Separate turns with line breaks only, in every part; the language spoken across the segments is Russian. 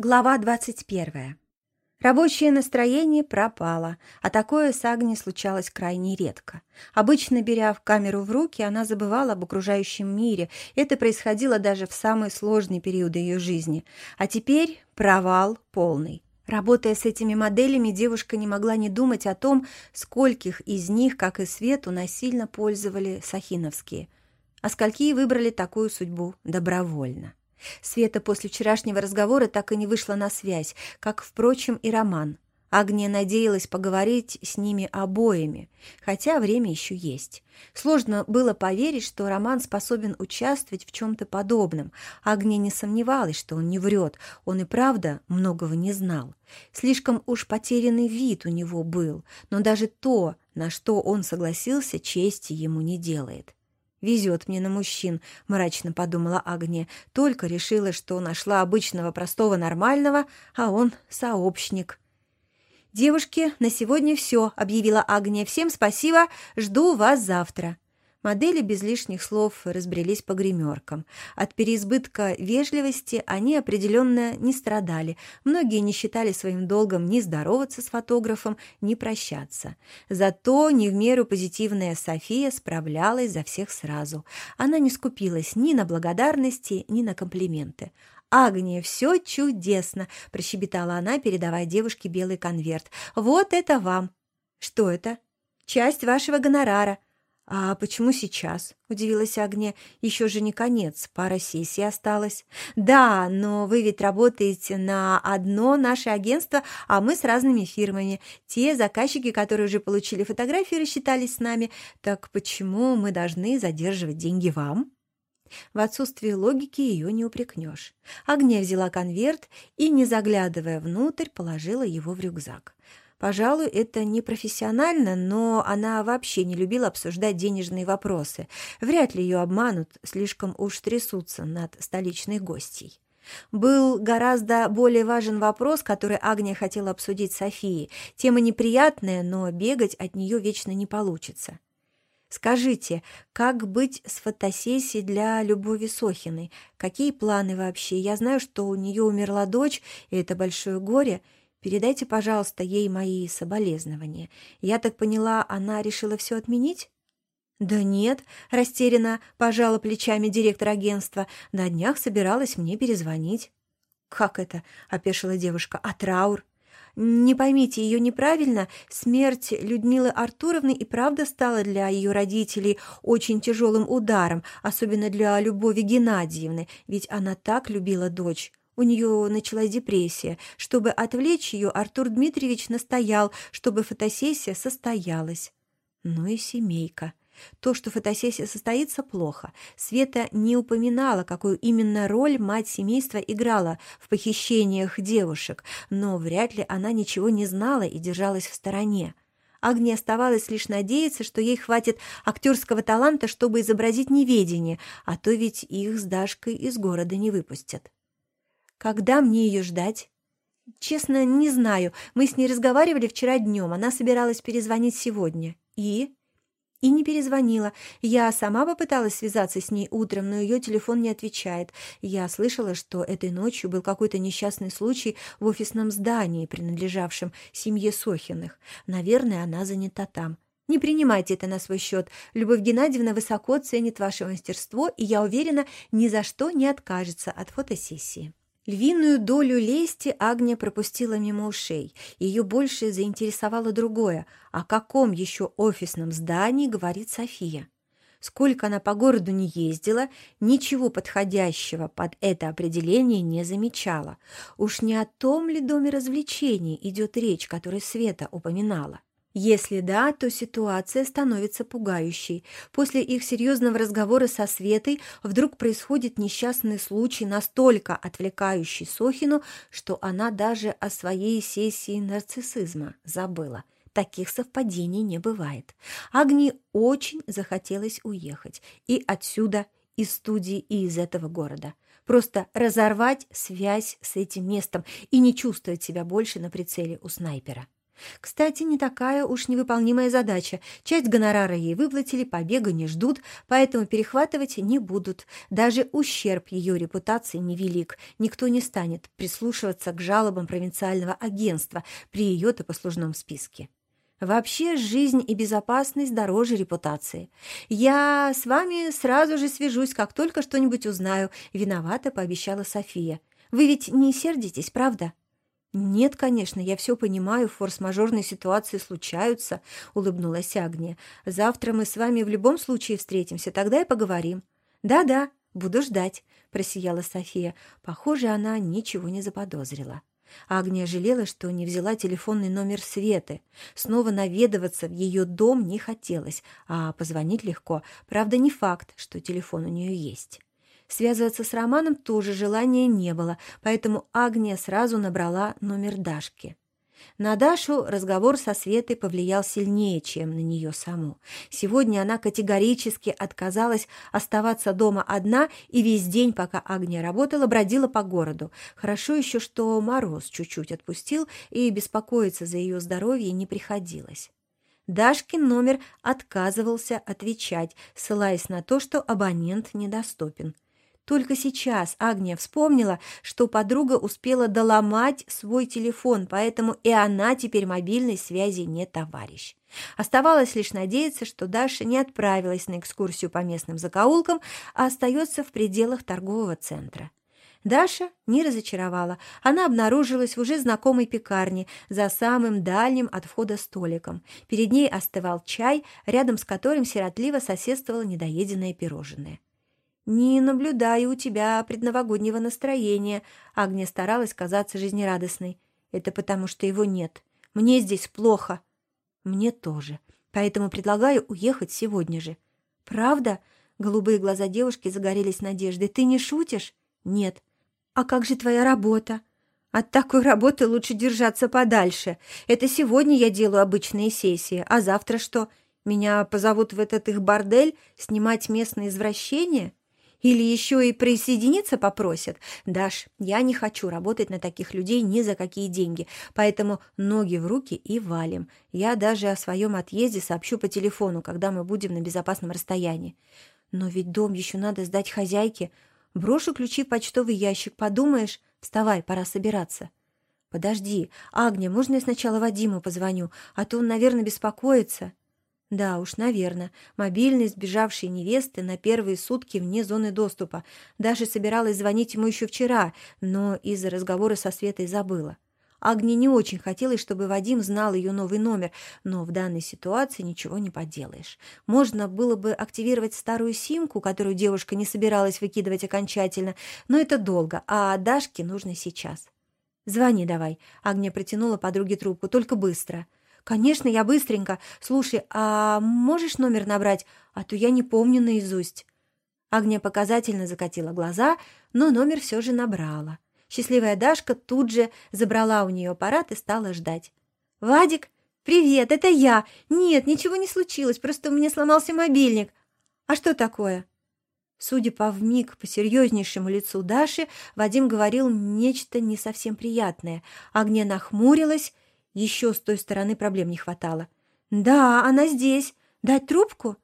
Глава 21. Рабочее настроение пропало, а такое с Агни случалось крайне редко. Обычно, беря в камеру в руки, она забывала об окружающем мире. Это происходило даже в самые сложные периоды ее жизни. А теперь провал полный. Работая с этими моделями, девушка не могла не думать о том, скольких из них, как и Свету, насильно пользовали сахиновские, а скольки выбрали такую судьбу добровольно. Света после вчерашнего разговора так и не вышла на связь, как, впрочем, и Роман. Агния надеялась поговорить с ними обоими, хотя время еще есть. Сложно было поверить, что Роман способен участвовать в чем-то подобном. Агния не сомневалась, что он не врет, он и правда многого не знал. Слишком уж потерянный вид у него был, но даже то, на что он согласился, чести ему не делает. «Везет мне на мужчин», — мрачно подумала Агния. Только решила, что нашла обычного простого нормального, а он сообщник. «Девушки, на сегодня все», — объявила Агния. «Всем спасибо, жду вас завтра». Модели без лишних слов разбрелись по гримеркам. От переизбытка вежливости они определенно не страдали. Многие не считали своим долгом ни здороваться с фотографом, ни прощаться. Зато не в меру позитивная София справлялась за всех сразу. Она не скупилась ни на благодарности, ни на комплименты. «Агния, все чудесно!» – прощебетала она, передавая девушке белый конверт. «Вот это вам!» «Что это?» «Часть вашего гонорара», «А почему сейчас?» – удивилась Агния. «Еще же не конец, пара сессий осталось». «Да, но вы ведь работаете на одно наше агентство, а мы с разными фирмами. Те заказчики, которые уже получили фотографии, рассчитались с нами. Так почему мы должны задерживать деньги вам?» В отсутствии логики ее не упрекнешь. Агния взяла конверт и, не заглядывая внутрь, положила его в рюкзак. Пожалуй, это не профессионально, но она вообще не любила обсуждать денежные вопросы. Вряд ли ее обманут, слишком уж трясутся над столичной гостьей. Был гораздо более важен вопрос, который Агния хотела обсудить с Софией. Тема неприятная, но бегать от нее вечно не получится. Скажите, как быть с фотосессией для Любови Сохиной? Какие планы вообще? Я знаю, что у нее умерла дочь, и это большое горе – Передайте, пожалуйста, ей мои соболезнования. Я так поняла, она решила все отменить?» «Да нет», — растерянно пожала плечами директор агентства. «На днях собиралась мне перезвонить». «Как это?» — опешила девушка. «А траур?» «Не поймите ее неправильно, смерть Людмилы Артуровны и правда стала для ее родителей очень тяжелым ударом, особенно для Любови Геннадьевны, ведь она так любила дочь. У нее началась депрессия. Чтобы отвлечь ее, Артур Дмитриевич настоял, чтобы фотосессия состоялась. Ну и семейка. То, что фотосессия состоится, плохо. Света не упоминала, какую именно роль мать семейства играла в похищениях девушек, но вряд ли она ничего не знала и держалась в стороне. Агне оставалось лишь надеяться, что ей хватит актерского таланта, чтобы изобразить неведение, а то ведь их с Дашкой из города не выпустят. Когда мне ее ждать? Честно, не знаю. Мы с ней разговаривали вчера днем. Она собиралась перезвонить сегодня. И? И не перезвонила. Я сама попыталась связаться с ней утром, но ее телефон не отвечает. Я слышала, что этой ночью был какой-то несчастный случай в офисном здании, принадлежавшем семье Сохиных. Наверное, она занята там. Не принимайте это на свой счет. Любовь Геннадьевна высоко ценит ваше мастерство, и, я уверена, ни за что не откажется от фотосессии. Львиную долю лести Агния пропустила мимо ушей. Ее больше заинтересовало другое. О каком еще офисном здании говорит София? Сколько она по городу не ездила, ничего подходящего под это определение не замечала. Уж не о том ли доме развлечений идет речь, которой Света упоминала? Если да, то ситуация становится пугающей. После их серьезного разговора со Светой вдруг происходит несчастный случай, настолько отвлекающий Сохину, что она даже о своей сессии нарциссизма забыла. Таких совпадений не бывает. Агни очень захотелось уехать. И отсюда, из студии, и из этого города. Просто разорвать связь с этим местом и не чувствовать себя больше на прицеле у снайпера. Кстати, не такая уж невыполнимая задача. Часть гонорара ей выплатили, побега не ждут, поэтому перехватывать не будут. Даже ущерб ее репутации невелик. Никто не станет прислушиваться к жалобам провинциального агентства при ее-то послужном списке. Вообще, жизнь и безопасность дороже репутации. Я с вами сразу же свяжусь, как только что-нибудь узнаю. Виновата, пообещала София. Вы ведь не сердитесь, правда? «Нет, конечно, я все понимаю, форс-мажорные ситуации случаются», — улыбнулась Агния. «Завтра мы с вами в любом случае встретимся, тогда и поговорим». «Да-да, буду ждать», — просияла София. Похоже, она ничего не заподозрила. Агния жалела, что не взяла телефонный номер Светы. Снова наведываться в ее дом не хотелось, а позвонить легко. Правда, не факт, что телефон у нее есть. Связываться с Романом тоже желания не было, поэтому Агния сразу набрала номер Дашки. На Дашу разговор со Светой повлиял сильнее, чем на нее саму. Сегодня она категорически отказалась оставаться дома одна и весь день, пока Агния работала, бродила по городу. Хорошо еще, что мороз чуть-чуть отпустил, и беспокоиться за ее здоровье не приходилось. Дашкин номер отказывался отвечать, ссылаясь на то, что абонент недоступен. Только сейчас Агния вспомнила, что подруга успела доломать свой телефон, поэтому и она теперь мобильной связи не товарищ. Оставалось лишь надеяться, что Даша не отправилась на экскурсию по местным закоулкам, а остается в пределах торгового центра. Даша не разочаровала. Она обнаружилась в уже знакомой пекарне за самым дальним от входа столиком. Перед ней остывал чай, рядом с которым сиротливо соседствовало недоеденное пирожное. «Не наблюдаю у тебя предновогоднего настроения», — Агния старалась казаться жизнерадостной. «Это потому, что его нет. Мне здесь плохо». «Мне тоже. Поэтому предлагаю уехать сегодня же». «Правда?» — голубые глаза девушки загорелись надеждой. «Ты не шутишь?» «Нет». «А как же твоя работа?» «От такой работы лучше держаться подальше. Это сегодня я делаю обычные сессии, а завтра что? Меня позовут в этот их бордель снимать местные извращения?» Или еще и присоединиться попросят? Даш, я не хочу работать на таких людей ни за какие деньги, поэтому ноги в руки и валим. Я даже о своем отъезде сообщу по телефону, когда мы будем на безопасном расстоянии. Но ведь дом еще надо сдать хозяйке. Брошу ключи в почтовый ящик, подумаешь? Вставай, пора собираться. Подожди, Агния, можно я сначала Вадиму позвоню, а то он, наверное, беспокоится. Да уж, наверное. Мобильный сбежавшей невесты на первые сутки вне зоны доступа. Даже собиралась звонить ему еще вчера, но из-за разговора со Светой забыла. Агне не очень хотелось, чтобы Вадим знал ее новый номер, но в данной ситуации ничего не поделаешь. Можно было бы активировать старую симку, которую девушка не собиралась выкидывать окончательно, но это долго, а Дашке нужно сейчас. «Звони давай», — Агния протянула подруге трубку, — «только быстро». «Конечно, я быстренько. Слушай, а можешь номер набрать? А то я не помню наизусть». Агния показательно закатила глаза, но номер все же набрала. Счастливая Дашка тут же забрала у нее аппарат и стала ждать. «Вадик, привет, это я. Нет, ничего не случилось, просто у меня сломался мобильник. А что такое?» Судя по вмиг посерьезнейшему лицу Даши, Вадим говорил нечто не совсем приятное. Агния нахмурилась еще с той стороны проблем не хватало. «Да, она здесь. Дать трубку?»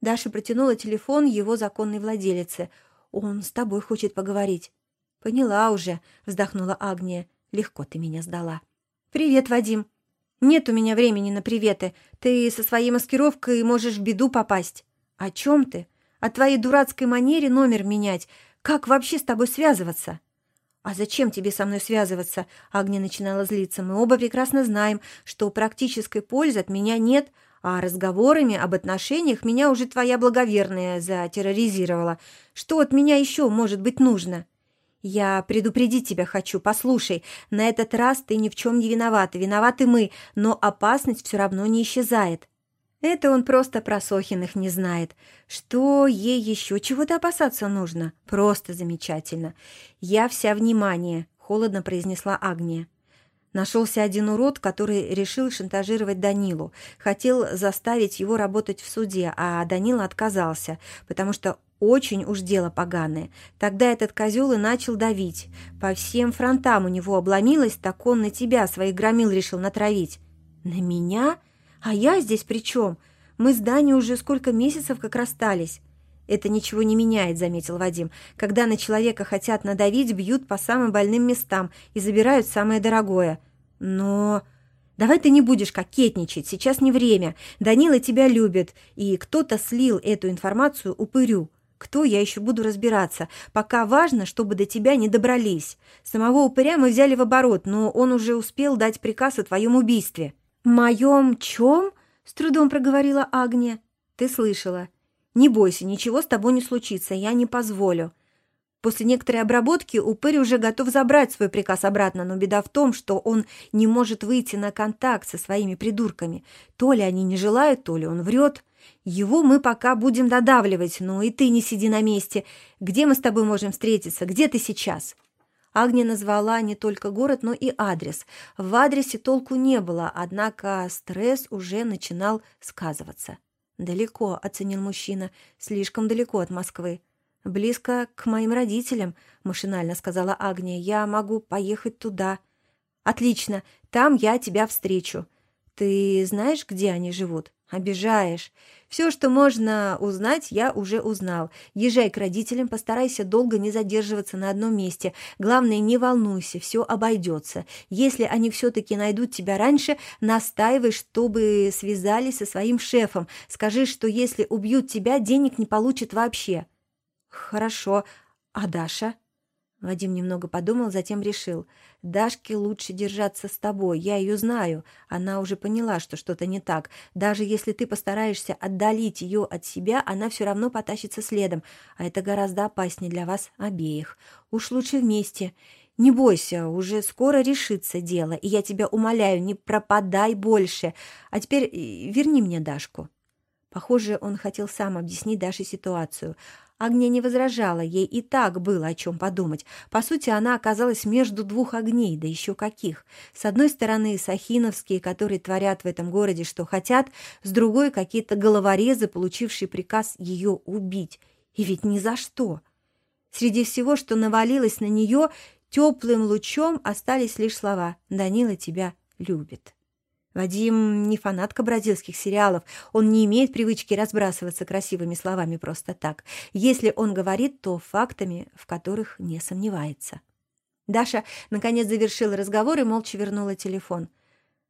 Даша протянула телефон его законной владелице. «Он с тобой хочет поговорить». «Поняла уже», — вздохнула Агния. «Легко ты меня сдала». «Привет, Вадим». «Нет у меня времени на приветы. Ты со своей маскировкой можешь в беду попасть». «О чем ты? О твоей дурацкой манере номер менять. Как вообще с тобой связываться?» «А зачем тебе со мной связываться?» Агния начинала злиться. «Мы оба прекрасно знаем, что практической пользы от меня нет, а разговорами об отношениях меня уже твоя благоверная затерроризировала. Что от меня еще может быть нужно?» «Я предупредить тебя хочу. Послушай, на этот раз ты ни в чем не виновата. Виноваты мы, но опасность все равно не исчезает. Это он просто про Сохиных не знает. Что ей еще чего-то опасаться нужно? Просто замечательно. Я вся внимание, холодно произнесла Агния. Нашелся один урод, который решил шантажировать Данилу. Хотел заставить его работать в суде, а Данила отказался, потому что очень уж дело поганое. Тогда этот козел и начал давить. По всем фронтам у него обломилось, так он на тебя своих громил решил натравить. На меня? А я здесь при чем? Мы с Даней уже сколько месяцев как расстались. «Это ничего не меняет», — заметил Вадим. «Когда на человека хотят надавить, бьют по самым больным местам и забирают самое дорогое». «Но...» «Давай ты не будешь кокетничать, сейчас не время. Данила тебя любит, и кто-то слил эту информацию упырю. Кто, я еще буду разбираться. Пока важно, чтобы до тебя не добрались. Самого упыря мы взяли в оборот, но он уже успел дать приказ о твоем убийстве». «Моем чем?» — с трудом проговорила Агния. «Ты слышала. Не бойся, ничего с тобой не случится, я не позволю». После некоторой обработки упырь уже готов забрать свой приказ обратно, но беда в том, что он не может выйти на контакт со своими придурками. То ли они не желают, то ли он врет. Его мы пока будем додавливать, ну и ты не сиди на месте. Где мы с тобой можем встретиться? Где ты сейчас?» Агния назвала не только город, но и адрес. В адресе толку не было, однако стресс уже начинал сказываться. «Далеко», — оценил мужчина, — «слишком далеко от Москвы». «Близко к моим родителям», — машинально сказала Агния. «Я могу поехать туда». «Отлично, там я тебя встречу. Ты знаешь, где они живут?» «Обижаешь. Все, что можно узнать, я уже узнал. Езжай к родителям, постарайся долго не задерживаться на одном месте. Главное, не волнуйся, все обойдется. Если они все-таки найдут тебя раньше, настаивай, чтобы связались со своим шефом. Скажи, что если убьют тебя, денег не получат вообще». «Хорошо. А Даша?» Вадим немного подумал, затем решил. «Дашке лучше держаться с тобой. Я ее знаю. Она уже поняла, что что-то не так. Даже если ты постараешься отдалить ее от себя, она все равно потащится следом. А это гораздо опаснее для вас обеих. Уж лучше вместе. Не бойся, уже скоро решится дело. И я тебя умоляю, не пропадай больше. А теперь э, верни мне Дашку». Похоже, он хотел сам объяснить Даше ситуацию. Агния не возражала, ей и так было о чем подумать. По сути, она оказалась между двух огней, да еще каких. С одной стороны, сахиновские, которые творят в этом городе, что хотят, с другой — какие-то головорезы, получившие приказ ее убить. И ведь ни за что. Среди всего, что навалилось на нее, теплым лучом остались лишь слова «Данила тебя любит». Вадим не фанатка бразильских сериалов, он не имеет привычки разбрасываться красивыми словами просто так. Если он говорит, то фактами, в которых не сомневается. Даша, наконец, завершила разговор и молча вернула телефон.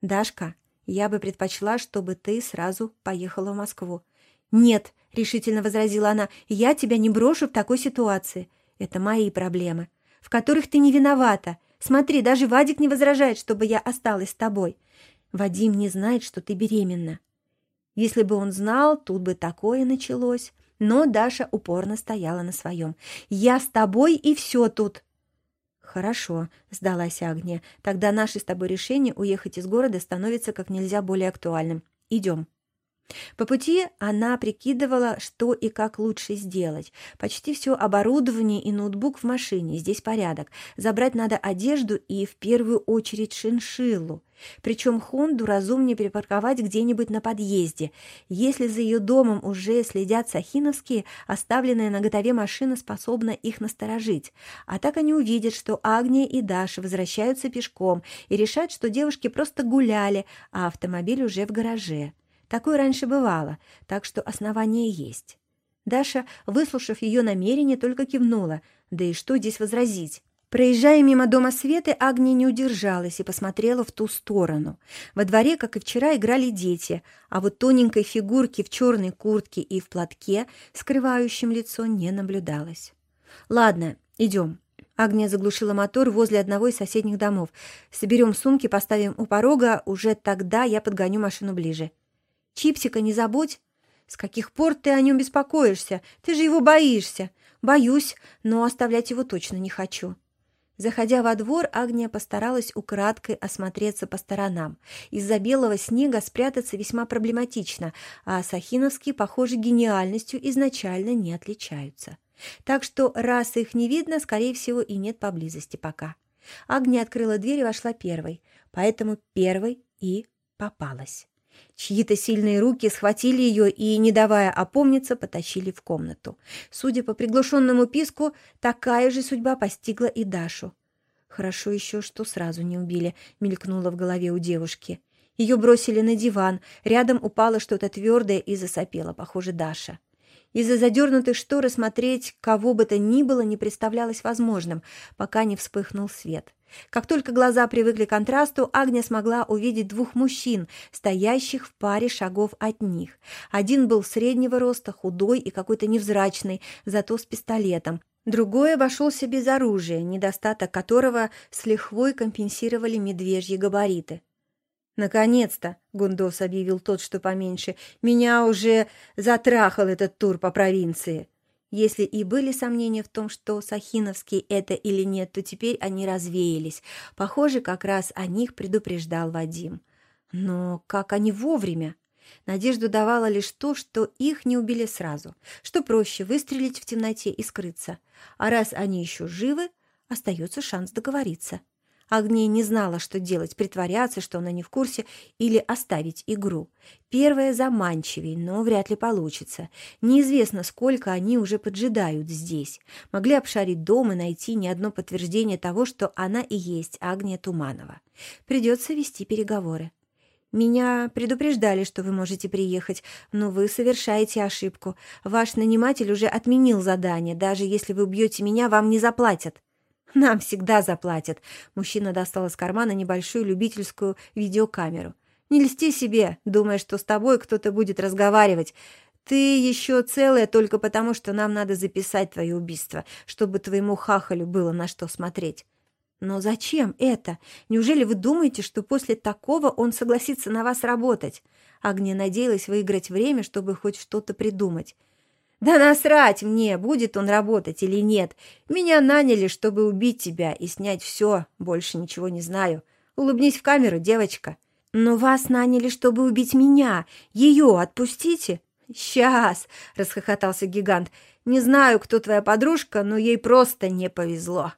«Дашка, я бы предпочла, чтобы ты сразу поехала в Москву». «Нет», — решительно возразила она, — «я тебя не брошу в такой ситуации. Это мои проблемы, в которых ты не виновата. Смотри, даже Вадик не возражает, чтобы я осталась с тобой. Вадим не знает, что ты беременна. Если бы он знал, тут бы такое началось. Но Даша упорно стояла на своем. «Я с тобой, и все тут!» «Хорошо», — сдалась Агния. «Тогда наше с тобой решение уехать из города становится как нельзя более актуальным. Идем». По пути она прикидывала, что и как лучше сделать. Почти все оборудование и ноутбук в машине, здесь порядок. Забрать надо одежду и в первую очередь шиншиллу. Причем Хонду разумнее припарковать где-нибудь на подъезде. Если за ее домом уже следят сахиновские, оставленная на готове машина способна их насторожить. А так они увидят, что Агния и Даша возвращаются пешком и решат, что девушки просто гуляли, а автомобиль уже в гараже. Такое раньше бывало, так что основания есть. Даша, выслушав ее намерение, только кивнула. Да и что здесь возразить? Проезжая мимо дома Светы, Агния не удержалась и посмотрела в ту сторону. Во дворе, как и вчера, играли дети, а вот тоненькой фигурки в черной куртке и в платке, скрывающем лицо, не наблюдалось. «Ладно, идем». Агния заглушила мотор возле одного из соседних домов. «Соберем сумки, поставим у порога, уже тогда я подгоню машину ближе». Чипсика не забудь. С каких пор ты о нем беспокоишься? Ты же его боишься. Боюсь, но оставлять его точно не хочу. Заходя во двор, Агния постаралась украдкой осмотреться по сторонам. Из-за белого снега спрятаться весьма проблематично, а сахиновские, похоже, гениальностью изначально не отличаются. Так что, раз их не видно, скорее всего, и нет поблизости пока. Агния открыла дверь и вошла первой, поэтому первой и попалась. Чьи-то сильные руки схватили ее и, не давая опомниться, потащили в комнату. Судя по приглушенному писку, такая же судьба постигла и Дашу. «Хорошо еще, что сразу не убили», — мелькнуло в голове у девушки. Ее бросили на диван, рядом упало что-то твердое и засопело, похоже, Даша. Из-за задернутой шторы смотреть кого бы то ни было не представлялось возможным, пока не вспыхнул свет. Как только глаза привыкли к контрасту, Агния смогла увидеть двух мужчин, стоящих в паре шагов от них. Один был среднего роста, худой и какой-то невзрачный, зато с пистолетом. Другой обошелся без оружия, недостаток которого с лихвой компенсировали медвежьи габариты. «Наконец-то!» — Гундос объявил тот, что поменьше. «Меня уже затрахал этот тур по провинции!» Если и были сомнения в том, что Сахиновский это или нет, то теперь они развеялись. Похоже, как раз о них предупреждал Вадим. Но как они вовремя? Надежду давало лишь то, что их не убили сразу, что проще выстрелить в темноте и скрыться. А раз они еще живы, остается шанс договориться. Агния не знала, что делать, притворяться, что она не в курсе, или оставить игру. Первое заманчивее, но вряд ли получится. Неизвестно, сколько они уже поджидают здесь. Могли обшарить дом и найти ни одно подтверждение того, что она и есть Агния Туманова. Придется вести переговоры. «Меня предупреждали, что вы можете приехать, но вы совершаете ошибку. Ваш наниматель уже отменил задание. Даже если вы убьете меня, вам не заплатят». «Нам всегда заплатят». Мужчина достал из кармана небольшую любительскую видеокамеру. «Не льсти себе, думая, что с тобой кто-то будет разговаривать. Ты еще целая только потому, что нам надо записать твое убийство, чтобы твоему хахалю было на что смотреть». «Но зачем это? Неужели вы думаете, что после такого он согласится на вас работать?» Агния надеялась выиграть время, чтобы хоть что-то придумать. «Да насрать мне, будет он работать или нет. Меня наняли, чтобы убить тебя и снять все. Больше ничего не знаю. Улыбнись в камеру, девочка». «Но вас наняли, чтобы убить меня. Ее отпустите». «Сейчас!» — расхохотался гигант. «Не знаю, кто твоя подружка, но ей просто не повезло».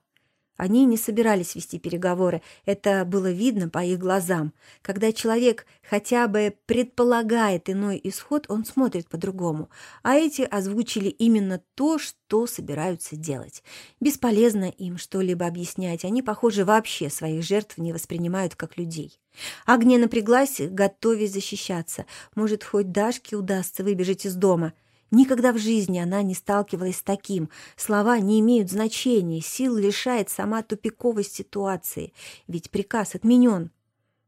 Они не собирались вести переговоры, это было видно по их глазам. Когда человек хотя бы предполагает иной исход, он смотрит по-другому. А эти озвучили именно то, что собираются делать. Бесполезно им что-либо объяснять, они, похоже, вообще своих жертв не воспринимают как людей. Агния напряглась, готовясь защищаться. Может, хоть Дашке удастся выбежать из дома — Никогда в жизни она не сталкивалась с таким. Слова не имеют значения, сил лишает сама тупиковость ситуации, ведь приказ отменен.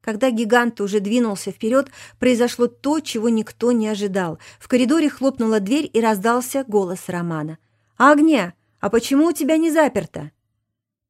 Когда гигант уже двинулся вперед, произошло то, чего никто не ожидал. В коридоре хлопнула дверь и раздался голос Романа. «Агния, а почему у тебя не заперто?»